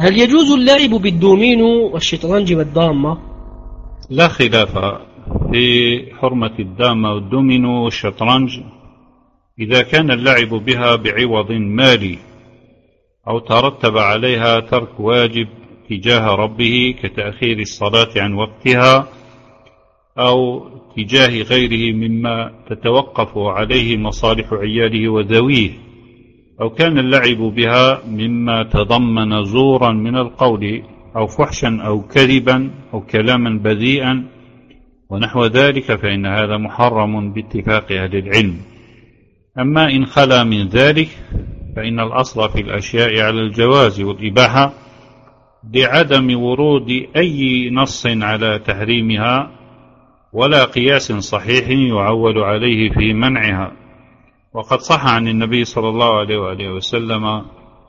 هل يجوز اللعب بالدومينو والشطرنج والدامة؟ لا خلاف في حرمة الدامة والدومينو والشطرنج. إذا كان اللعب بها بعوض مالي أو ترتب عليها ترك واجب تجاه ربه كتأخير الصلاة عن وقتها أو تجاه غيره مما تتوقف عليه مصالح عياله وذويه. أو كان اللعب بها مما تضمن زورا من القول أو فحشا أو كذبا أو كلاما بذيئا. ونحو ذلك فإن هذا محرم باتفاق أهل العلم. أما إن خلا من ذلك فإن الأصل في الأشياء على الجواز والإباحة لعدم ورود أي نص على تحريمها ولا قياس صحيح يعول عليه في منعها. وقد صح عن النبي صلى الله عليه وآله وسلم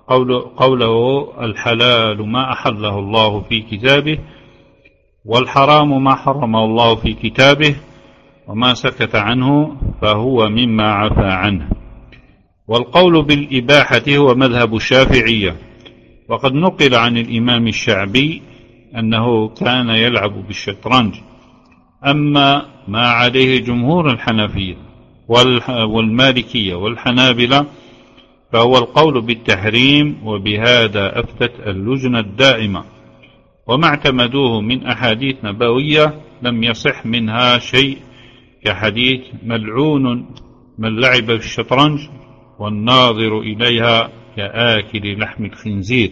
قول قوله الحلال ما أحله الله في كتابه والحرام ما حرمه الله في كتابه وما سكت عنه فهو مما عفى عنه. والقول بالإباحة هو مذهب الشافعية. وقد نقل عن الإمام الشعبي أنه كان يلعب بالشطرنج. أما ما عليه جمهور الحنفية والمالكية والحنابلة فهو القول بالتحريم وبهذا أفتت اللجنة الدائمة. وما اعتمدوه من أحاديث نبوية لم يصح منها شيء كحديث ملعون من لعب بالشطرنج والناظر إليها كآكل لحم الخنزير.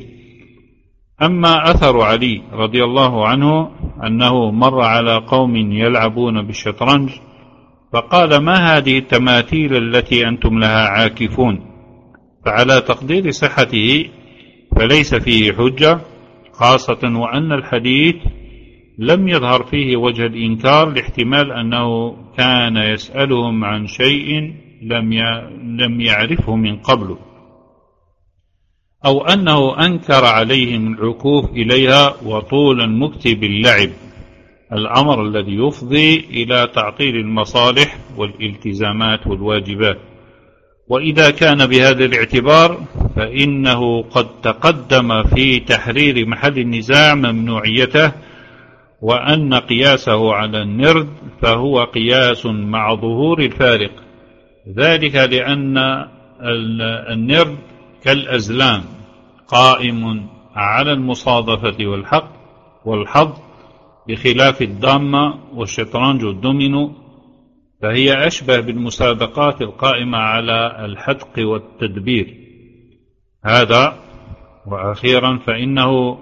أما أثر علي رضي الله عنه أنه مر على قوم يلعبون بالشطرنج فقال ما هذه التماثيل التي أنتم لها عاكفون؟ فعلى تقدير صحته فليس فيه حجة خاصة وأن الحديث لم يظهر فيه وجه الإنكار لاحتمال أنه كان يسألهم عن شيء لم يعرفه من قبل أو أنه أنكر عليهم العكوف إليها وطول المكت باللعب الأمر الذي يفضي إلى تعطيل المصالح والالتزامات والواجبات. وإذا كان بهذا الاعتبار فإنه قد تقدم في تحرير محل النزاع ممنوعيته وأن قياسه على النرد فهو قياس مع ظهور الفارق. ذلك لأن النرد كالأزلام قائم على المصادفة والحق والحظ بخلاف الضامة والشطرنج والدومينو فهي أشبه بالمسابقات القائمة على الحدق والتدبير. هذا وأخيرا فإنه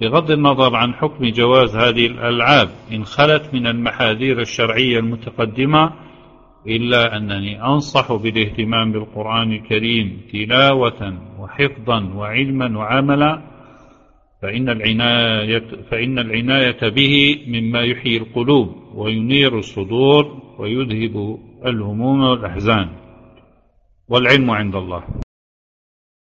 بغض النظر عن حكم جواز هذه الألعاب إن خلت من المحاذير الشرعية المتقدمة إلا أنني أنصح بالاهتمام بالقرآن الكريم تلاوة وحفظا وعلما وعملا فإن العناية, فإن العناية به مما يحيي القلوب وينير الصدور ويذهب الهموم والأحزان. والعلم عند الله.